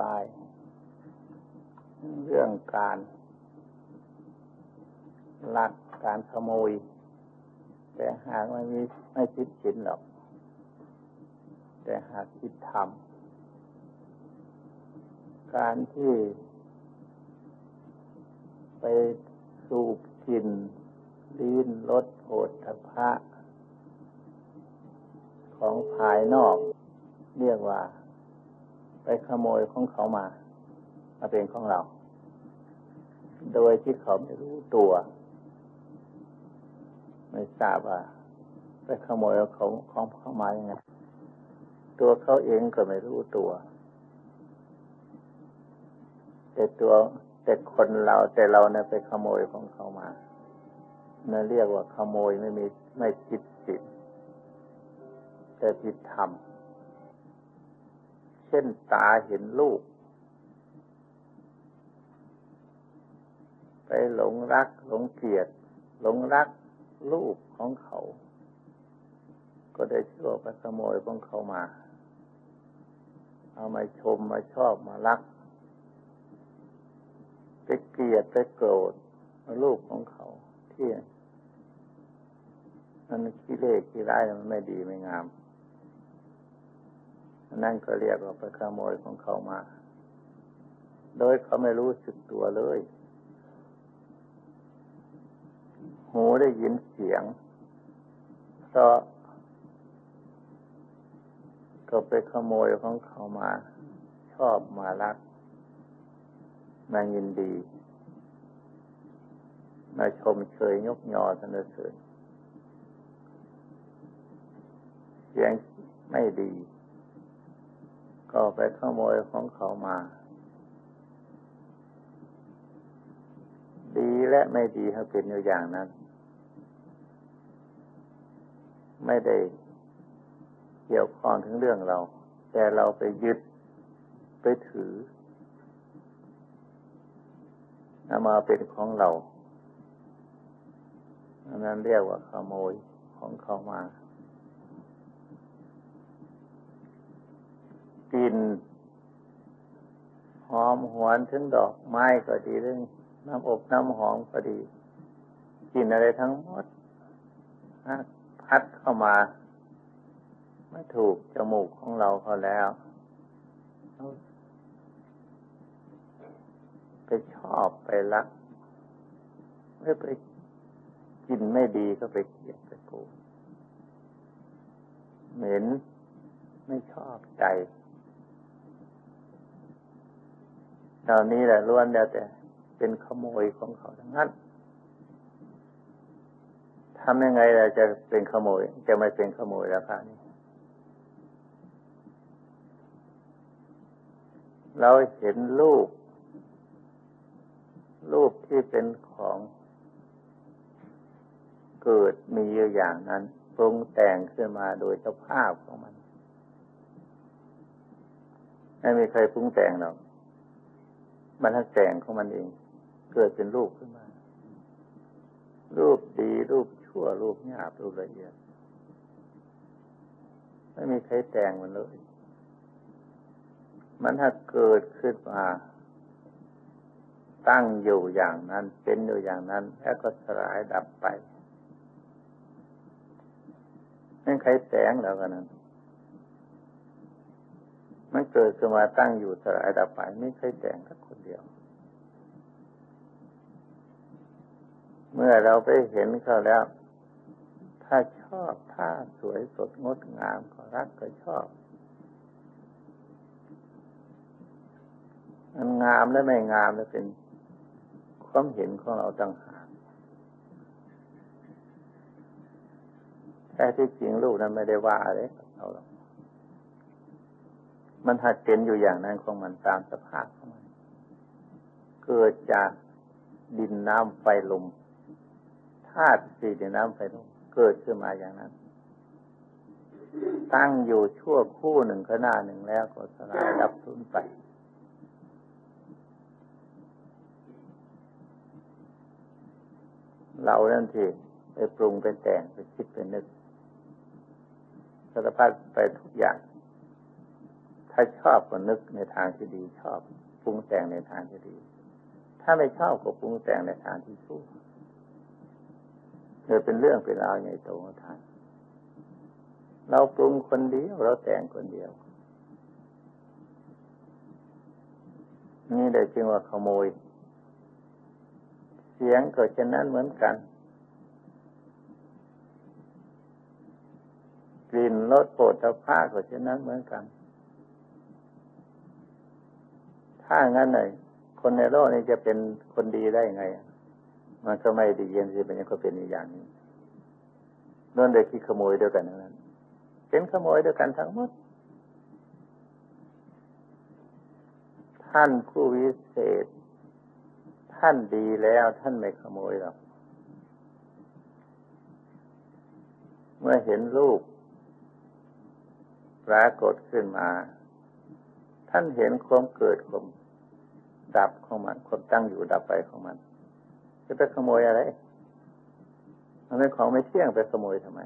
บาย เรื่องการลักการขโมย แต่หากไม่มีไม่คิดฉินหรอก แต่หากคิดทำการที่ไปสูบกินลิ้นรสโผฏฐพะของภายนอก เรียกว่า ไปขโมยของเขามามาเป็นของเรา โดยที่เขาไม่รู้ตัว ไม่ทราบว่าไปขโมยของของเขามาอย่างไงตัวเขาเองก็ไม่รู้ตัว แต่ตัวแต่คนเราแต่เราเนี่ยไปขโมยของเขามานั่นเรียกว่าขโมยไม่มีไม่ผิดศีลแต่ผิดธรรม เช่นตาเห็นลูก ไปหลงรักหลงเกลียด หลงรักลูกของเขา ก็ได้ชื่อไปขโมยของเขามา เอามาชมมาชอบมารัก ไปเกลียดไปโกรธลูกของเขาที่มันขี้เล่ขี้ร้ายมันไม่ดีไม่งาม นั่นก็เรียกว่าไปขโมยของเขามา โดยเขาไม่รู้สึกตัวเลย หูได้ยินเสียงเพราะก็ไปขโมยของเขามา ชอบมารักมายินดีมาชมเชยยกยอสนเสริญเสียงไม่ดี ก็ไปขโมยของเขามา ดีและไม่ดีเขาเป็นอยู่อย่างนั้น ไม่ได้เกี่ยวข้องถึงเรื่องเรา แต่เราไปยึดไปถือนำมาเป็นของเราอันนั้นเรียกว่าขโมยของเขามา กลิ่นหอมหวนถึงดอกไม้ก็ดีเรื่องน้ำอบน้ำหอมก็ดีกินอะไรทั้งหมดพัดเข้ามาไม่ถูกจมูกของเราเขาแล้วไปชอบไปรักไม่ไปกินไม่ดีก็ไปเกลียดไปโกรธเหม็นไม่ชอบใจ เหล่านี้แหละล้วนแล้วแต่ เป็นขโมยของเขาทั้งนั้นทำยังไงเราจะเป็นขโมย จะไม่เป็นขโมยราคานี้เราเห็นลูกรูปที่เป็นของเกิดมีอยู่อย่างนั้นปรุงแต่งขึ้นมาโดยสภาพของมัน ไม่มีใครปรุงแต่งหรอก มันทั้งแต่งของมันเอง เกิดเป็นรูปขึ้นมา รูปดีรูปชั่วรูปหยาบรูปละเอียด ไม่มีใครแต่งมันเลย มันถ้าเกิดขึ้นมาตั้งอยู่อย่างนั้น เป็นอยู่อย่างนั้น แล้วก็สลายดับไปไม่ใครแสงแล้วกันนั้น มันเกิดขึ้นมาตั้งอยู่สลายดับไปไม่ใช่แสงสักคนเดียว เมื่อเราไปเห็นเขาแล้ว ถ้าชอบถ้าสวยสดงดงามก็รักก็ชอบมันงามและไม่งามแล้วเป็นความเห็นของเราต่างหากแต่ที่จริงลูกนั้นไม่ได้ว่าอะไรเราหรอก มันหัดเป็นอยู่อย่างนั้นของมันตามสภาพของมันเกิดจากดินน้ำไฟลมธาตุสี่ดินน้ำไฟลมเกิดขึ้นมาอย่างนั้น ตั้งอยู่ชั่วคู่หนึ่งขณะหนึ่งแล้วก็สลายดับสูญไป เรานั่นที่ไปปรุงไปแต่งไปคิดไปนึกสารพัดไปทุกอย่าง ถ้าชอบก็นึกในทางที่ดีชอบปรุงแต่งในทางที่ดี ถ้าไม่ชอบก็ปรุงแต่งในทางที่ชั่วเลยเป็นเรื่องเป็นราวใหญ่โตทานเราปรุงคนเดียวเราแต่งคนเดียว นี่เลยจึงว่าขโมย เสียงก็เช่นนั้นเหมือนกัน กลิ่นรสโผฏฐาก็เช่นนั้นเหมือนกัน ถ้างั้นเลยคนในโลกนี้จะเป็นคนดีได้ไง มันก็ไม่ดีเย็นสิเป็นยังก็เป็นอย่างนี้นั่นเลยคิดขโมยเดียวกันนั้น เป็นขโมยเดียวกันทั้งหมด ท่านผู้วิเศษ ท่านดีแล้วท่านไม่ขโมยหรอกเมื่อเห็นรูปปรากฏขึ้นมา ท่านเห็นความเกิดความดับของมัน ความตั้งอยู่ดับไปของมัน จะไปขโมยอะไร มันเป็นของไม่เที่ยงไปขโมยทำไม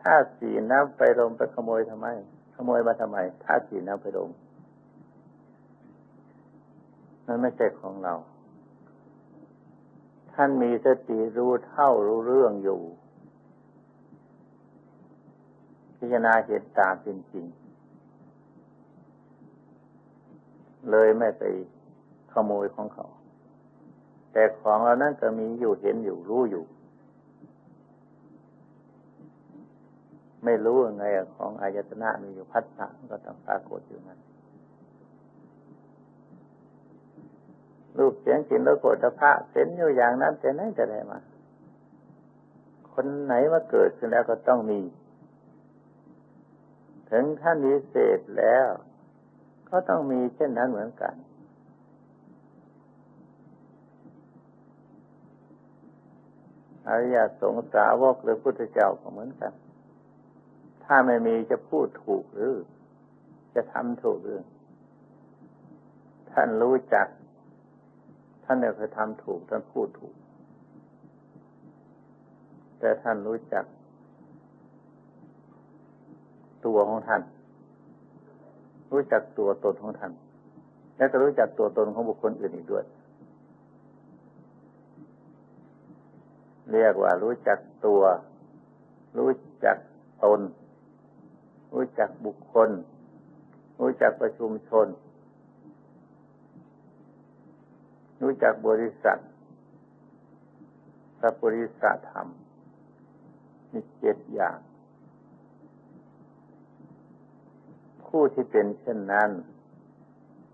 ถ้าสีน้ำไปลมไปขโมยทำไม ขโมยมาทำไม ถ้าสีน้ำไปลมมันไม่ใช่ของเรา ท่านมีสติรู้เท่ารู้เรื่องอยู่ พิจารณาเห็นตามเป็นจริง เลยไม่ไปขโมยของเขา แต่ของเรานั้นก็มีอยู่เห็นอยู่รู้อยู่ ไม่รู้ยังไงของอายตนะมีอยู่พัฒนาก็ต้องปรากฏอยู่นั้นรูปเสียงกลิ่นรสโผฏฐะเป็นอยู่อย่างนั้นแต่ไหนจะได้มา คนไหนมาเกิดขึ้นแล้วก็ต้องมี ถึงท่านวิเศษแล้ว ก็ต้องมีเช่นนั้นเหมือนกัน อริยสงสาวกหรือพุทธเจ้าก็เหมือนกัน ถ้าไม่มีจะพูดถูกหรือ จะทำถูกหรือ ท่านรู้จัก ท่านเนี่ยเคยทำถูก ท่านพูดถูก แต่ท่านรู้จัก ตัวของท่าน รู้จักตัวตนของท่าน และก็รู้จักตัวตนของบุคคลอื่นอีกด้วย เรียกว่ารู้จักตัว รู้จักตน รู้จักบุคคล รู้จักประชุมชน รู้จักบริษัทพระบริษัทธรรมมีเจ็ดอย่าง ผู้ที่เป็นเช่นนั้น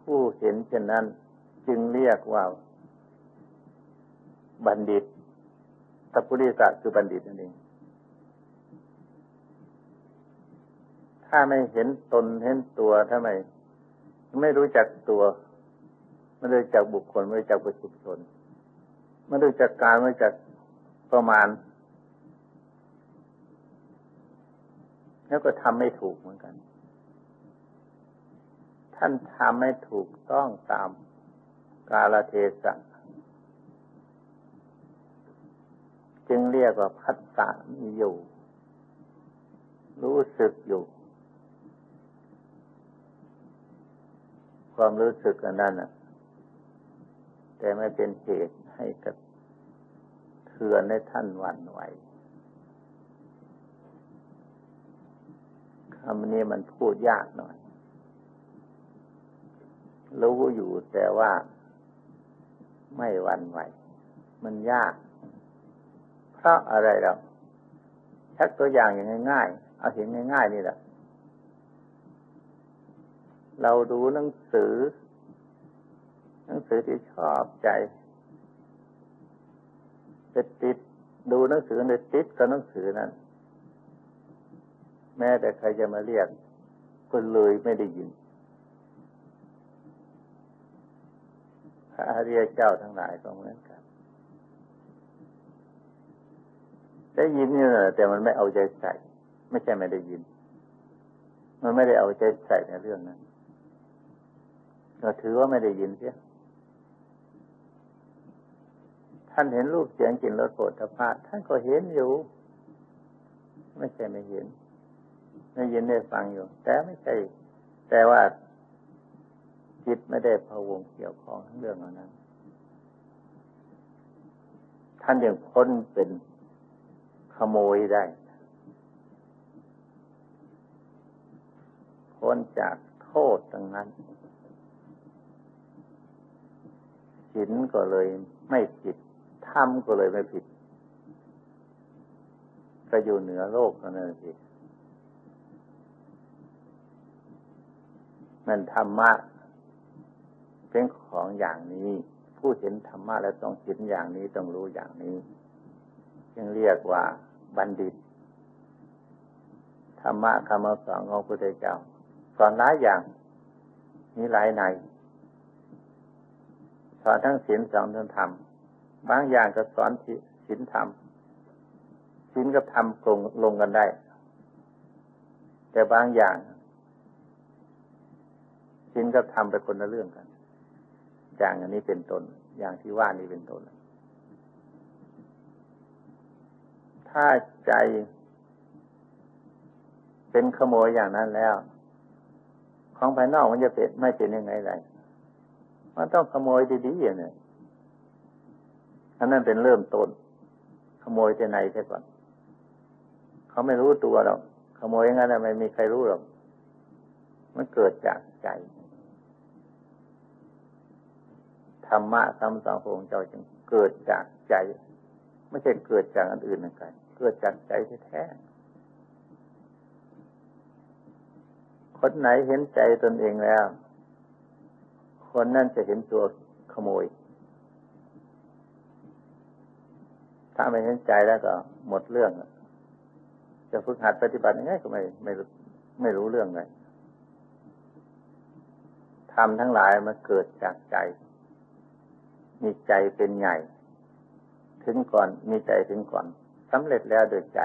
ผู้เห็นเช่นนั้น จึงเรียกว่า บัณฑิตสัพพุริสัคือบัณฑิตนั่นเองถ้าไม่เห็นตนเห็นตัวถ้าไม ไม่รู้จักตัว ไม่รู้จักบุคคล ไม่รู้จักประชุมชน ไม่รู้จักการไม่รู้จักประมาณ แล้วก็ทำไม่ถูกเหมือนกัน ท่านทำให้ถูกต้องตามกาลเทศะจึงเรียกว่าพัฒสามีอยู่ รู้สึกอยู่ ความรู้สึกอันนั้นน่ะ แต่ไม่เป็นเหตุให้กับเทือนในท่านหวั่นไหวคำนี้มันพูดยากหน่อย รู้อยู่แต่ว่าไม่วันไหว มันยาก เพราะอะไรเราชักตัวอย่างอย่างง่ายๆ เอาเห็นง่ายๆนี่แหละ เราดูหนังสือ หนังสือที่ชอบใจจะติดดูหนังสือในติดกับหนังสือนั้น แม้แต่ใครจะมาเรียกก็เลยไม่ได้ยินพ ระอริยเจ้าทั้งหลายก็เหมือนกัน ได้ยินนี่แหละแต่มันไม่เอาใจใส่ ไม่ใช่ไม่ได้ยิน มันไม่ได้เอาใจใส่ในเรื่องนั้นเราถือว่าไม่ได้ยินเสียท่านเห็นรูปเสียงกลิ่นรสโผฏฐัพพะท่านก็เห็นอยู่ ไม่ใช่ไม่เห็นได้ยินได้ฟังอยู่ แต่ไม่ใช่ แต่ว่า จิตไม่ได้พะวงเกี่ยวข้องทั้งเรื่องเหล่านั้น ท่านยังพ้นเป็นขโมยได้พ้นจากโทษตรงนั้นศีลก็เลยไม่ผิดธรรมก็เลยไม่ผิดก็อยู่เหนือโลกนั่นสินั่นธรรมะ เป็นของอย่างนี้ ผู้เห็นธรรมะแล้วต้องเห็นอย่างนี้ต้องรู้อย่างนี้จึงเรียกว่าบัณฑิต ธรรมะคำสอนของพระพุทธเจ้าสอนหลายอย่างมีหลายในสอนทั้งศีลสอนทั้งธรรมบางอย่างก็สอนศีลธรรมศีลกับธรรมลงลงกันได้ แต่บางอย่างศีลกับธรรมเป็นคนละเรื่องกัน อย่างอันนี้เป็นต้นอย่างที่ว่านี้เป็นต้นถ้าใจเป็นขโมยอย่างนั้นแล้ว ของภายนอกมันจะเป็นไม่เป็นยังไงไรมันต้องขโมยดีๆอย่างนี้อันนั้นเป็นเริ่มต้น ขโมยจะไหนใช่ก่อนเขาไม่รู้ตัวหรอกขโมยอย่างนั้นไม่มีใครรู้หรอกมันเกิดจากใจ ธรรมะคำสอนของเจ้าจึงเกิดจากใจ ไม่ใช่เกิดจากอันอื่นหนั่นไงเกิดจากใจแท้คนไหนเห็นใจตนเองแล้ว คนนั่นจะเห็นตัวขโมย ถ้าไม่เห็นใจแล้วก็หมดเรื่อง จะฝึกหัดปฏิบัติยังไงก็ไม่ไม่ไม่รู้เรื่องเลยทำทั้งหลายมันเกิดจากใจ มีใจเป็นใหญ่ ถึงก่อนมีใจถึงก่อนสำเร็จแล้วโดยใจ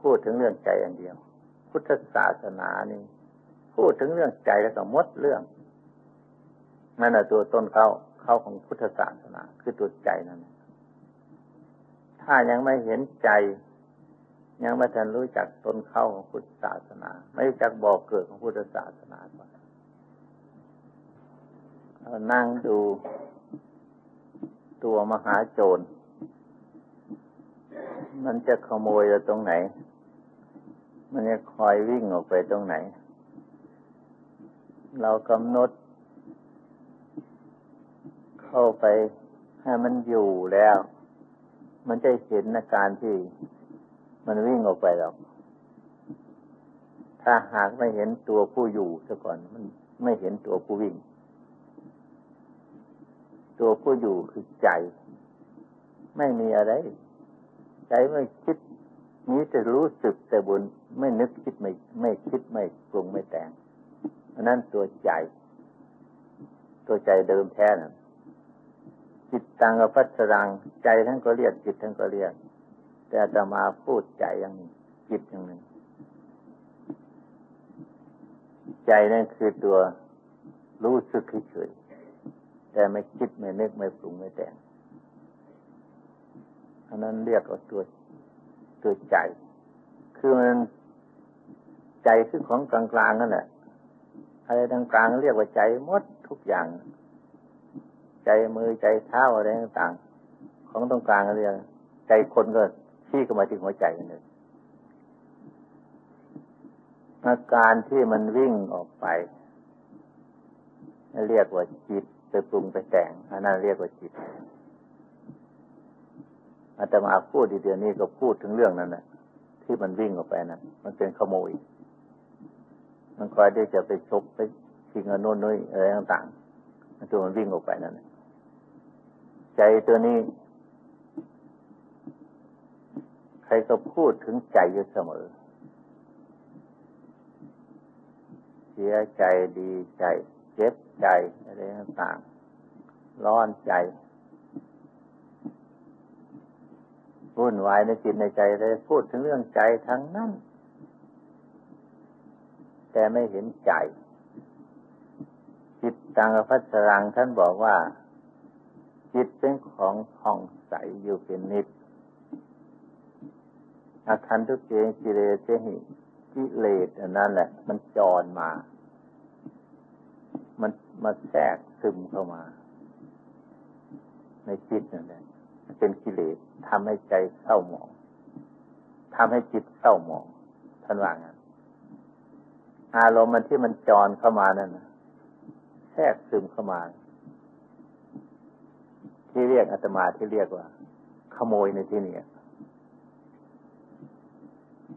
พูดถึงเรื่องใจอันเดียว พุทธศาสนานี่พูดถึงเรื่องใจแล้วก็มดเรื่องนั่นแหะตัวต้นเข้าเข้าของพุทธศาสนา คือตัวใจนั่นถ้ายังไม่เห็นใจ ยังไม่ทันรู้จักต้นเข้าของพุทธศาสนา ไม่รู้จักบอกเกิดของพุทธศาสนาก่อน นั่งดูตัวมหาโจร มันจะขโมยเราตรงไหน มันจะคอยวิ่งออกไปตรงไหน เรากำหนด เข้าไปให้มันอยู่แล้ว มันจะเห็นอาการที่มันวิ่งออกไปหรอก ถ้าหากไม่เห็นตัวผู้อยู่ซะก่อน มันไม่เห็นตัวผู้วิ่ง ตัวผู้อยู่คือใจ ไม่มีอะไร ใจไม่คิดมีแต่รู้สึกแต่บนไม่นึกคิดไม่ไม่คิดไม่ปรุงไม่แต่งอันนั้นตัวใจ ตัวใจเดิมแท้นะจิตตังกับพัสรัง ใจทั้งก็เรียกจิตทั้งก็เรียก แต่จะมาพูดใจอย่างนี้จิตอย่างหนึ่งใจนั่นคือตัวรู้สึกเฉย แต่ไม่คิดไม่นึกไม่ปรุงไม่แต่งอันนั้นเรียกว่าตัวตัวใจ คือมันใจคือของกลางๆนั่นแหละอะไรกลางๆเรียกว่าใจหมดทุกอย่าง ใจมือใจเท้าอะไรต่างๆของตรงกลางเรียกใจคนก็ชี้เข้ามาที่หัวใจนั่นเองอาการที่มันวิ่งออกไป เรียกว่าจิต ไปปรุงไปแต่งอันนั้นเรียกว่าจิตอาตมาพูดดีเดียวนี้ก็พูดถึงเรื่องนั้นนะที่มันวิ่งออกไปนะมันเป็นขโมย มันคอยที่จะไปชกไปชิงอนุนุยอะไรต่างๆมันตัวมันวิ่งออกไปนั่นใจตัวนี้ ใครก็พูดถึงใจอยู่เสมอ เสียใจดีใจ เจ็บใจอะไรต่างๆร้อนใจวุ่นวายในจิตในใจเลย พูดถึงเรื่องใจทั้งนั้น แต่ไม่เห็นใจ จิตตังพัสรังท่านบอกว่า จิตเป็นของผ่องใสอยู่เป็นนิดอาคันทุกเจงกิเลสหิกิเลสอันนั้นแหละ มันจรมา มันมาแทรกซึมเข้ามา ในจิตนั่นแหละเป็นกิเลสทำให้ใจเศร้าหมองทำให้จิตเศร้าหมองท่านว่างั้นอารมณ์มันที่มันจรเข้ามานั่นแทรกซึมเข้ามา ที่เรียกอาตมาที่เรียกว่า ขโมยในที่นี้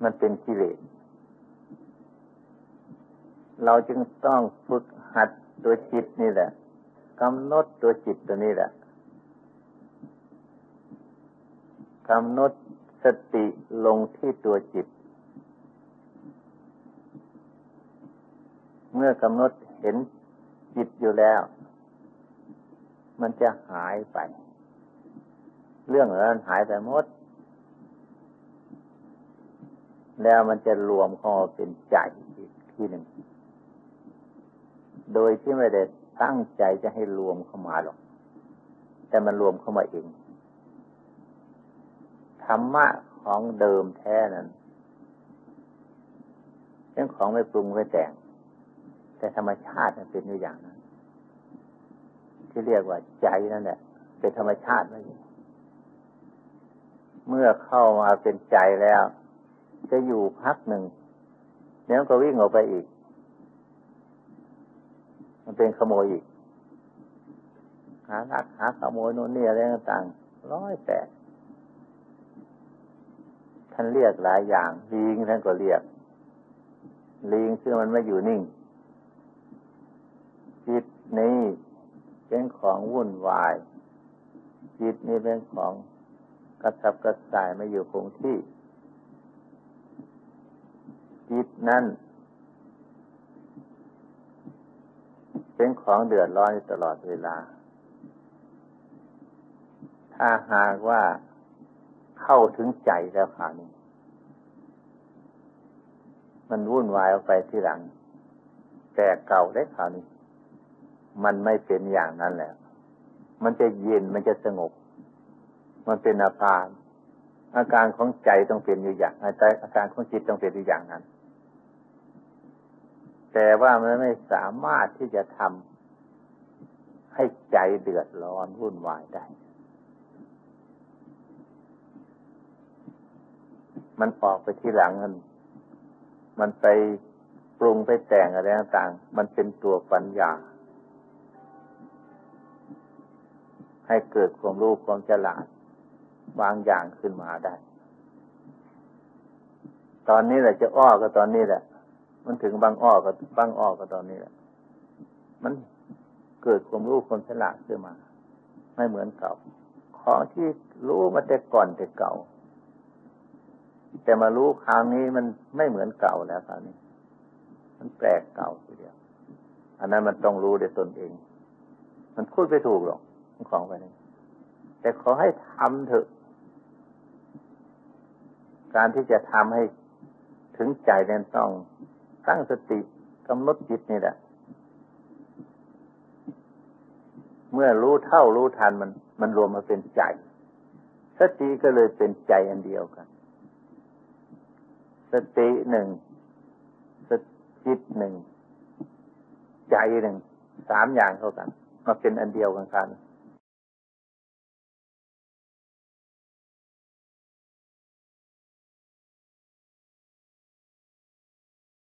มันเป็นกิเลสเราจึงต้องฝึกหัด ตัวจิตนี่แหละกำหนดตัวจิตตัวนี้แหละกำหนดสติลงที่ตัวจิต เมื่อกำหนดเห็นจิตอยู่แล้ว มันจะหายไป เรื่องนั้นหายไปหมด แล้วมันจะรวมเข้าเป็นใจอีกที่หนึ่ง โดยที่ไม่ได้ตั้งใจจะให้รวมเข้ามาหรอก แต่มันรวมเข้ามาเอง ธรรมะของเดิมแท้นั้นเป็นของไม่ปรุงไม่แต่ง แต่ธรรมชาติมันเป็นอยู่อย่างนั้น ที่เรียกว่าใจนั่นแหละเป็นธรรมชาติไม่เมื่อเข้ามาเป็นใจแล้ว จะอยู่พักหนึ่งเดี๋ยวก็วิ่งออกไปอีก มันเป็นขโมยอีก หาลักหาขโมยโน่นนี่อะไรต่างๆร้อยแปดท่านเรียกหลายอย่างลิงท่านก็เรียกลิงซึ่งมันไม่อยู่นิ่ง จิตนี้เป็นของวุ่นวาย จิตนี้เป็นของกระสับกระส่ายไม่อยู่คงที่ จิตนั้น เป็นของเดือดร้อนตลอดเวลา ถ้าหากว่าเข้าถึงใจแล้วค่ะนี่มันวุ่นวายออกไปที่หลัง แต่เก่าได้ข่าวนี้ มันไม่เป็นอย่างนั้นแหละมันจะเย็นมันจะสงบ มันเป็นอาการอาการของใจต้องเป็นอยู่อย่างอาการอาการของจิตต้องเป็นอยู่อย่างนั้น แต่ว่ามันไม่สามารถที่จะทำให้ใจเดือดร้อนวุ่นวายได้ มันออกไปที่หลังมัน มันไปปรุงไปแต่งอะไรต่างๆ มันเป็นตัวปัญญา ให้เกิดความรู้ความฉลาดบางอย่างขึ้นมาได้ ตอนนี้แหละจะอ้อก็ตอนนี้แหละ มันถึงบางอ้อก็บางอ้อก็ตอนนี้แหละมันเกิดความรู้ความฉลาดขึ้นมา ไม่เหมือนเก่า ของที่รู้มาแต่ก่อนแต่เก่า แต่มารู้คราวนี้มันไม่เหมือนเก่าแล้วคราวนี้ มันแปลกเก่าทีเดียว อันนั้นมันต้องรู้ด้วยตนเอง มันพูดไปถูกหรอกของไปนี้แต่ขอให้ทำเถอะ การที่จะทำให้ถึงใจนั้นต้อง ตั้งสติกำหนดจิตนี่แหละ เมื่อรู้เท่ารู้ทันมัน มันรวมมาเป็นใจ สติก็เลยเป็นใจอันเดียวกัน สติหนึ่งสจิตหนึ่ง ใจหนึ่ง สามอย่างเท่ากัน มาเป็นอันเดียวกันกัน